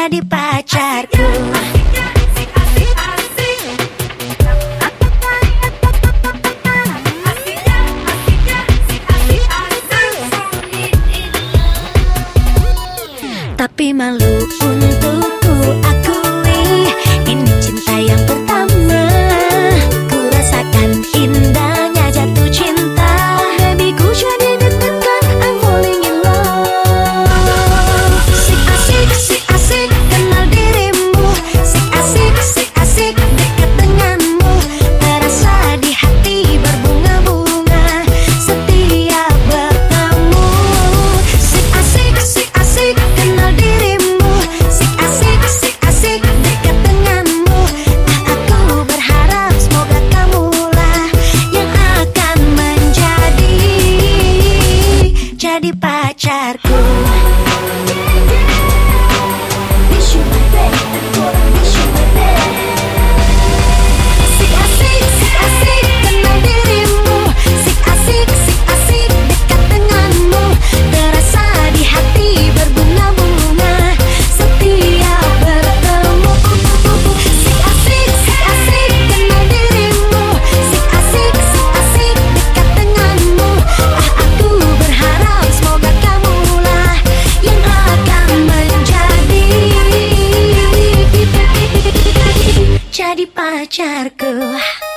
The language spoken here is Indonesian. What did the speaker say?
jadi pacarku. Tapi malu untukku Jadi pacarku pacarku.